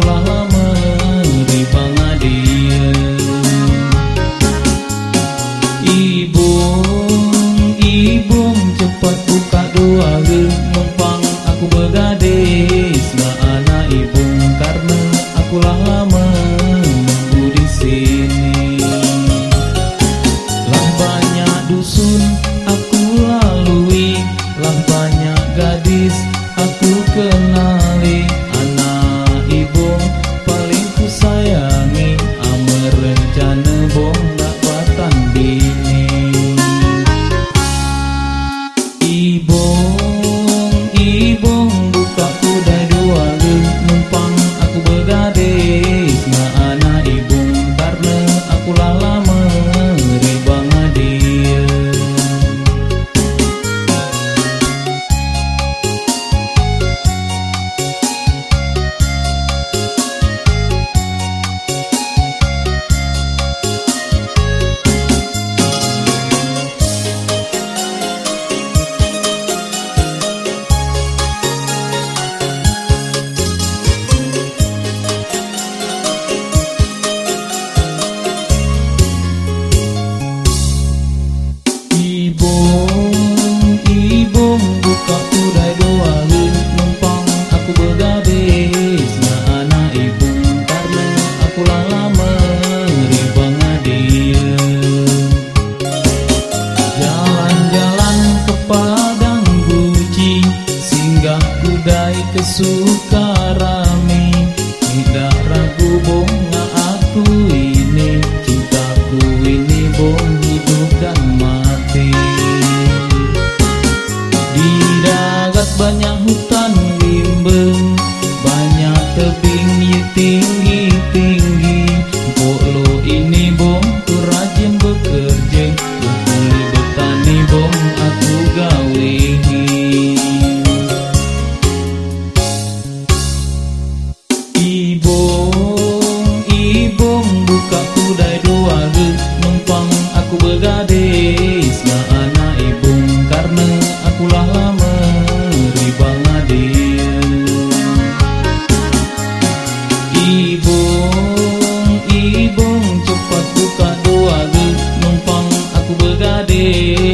aku sua Ibong, Ibong, cepat buka doa ge, numpang aku begadai.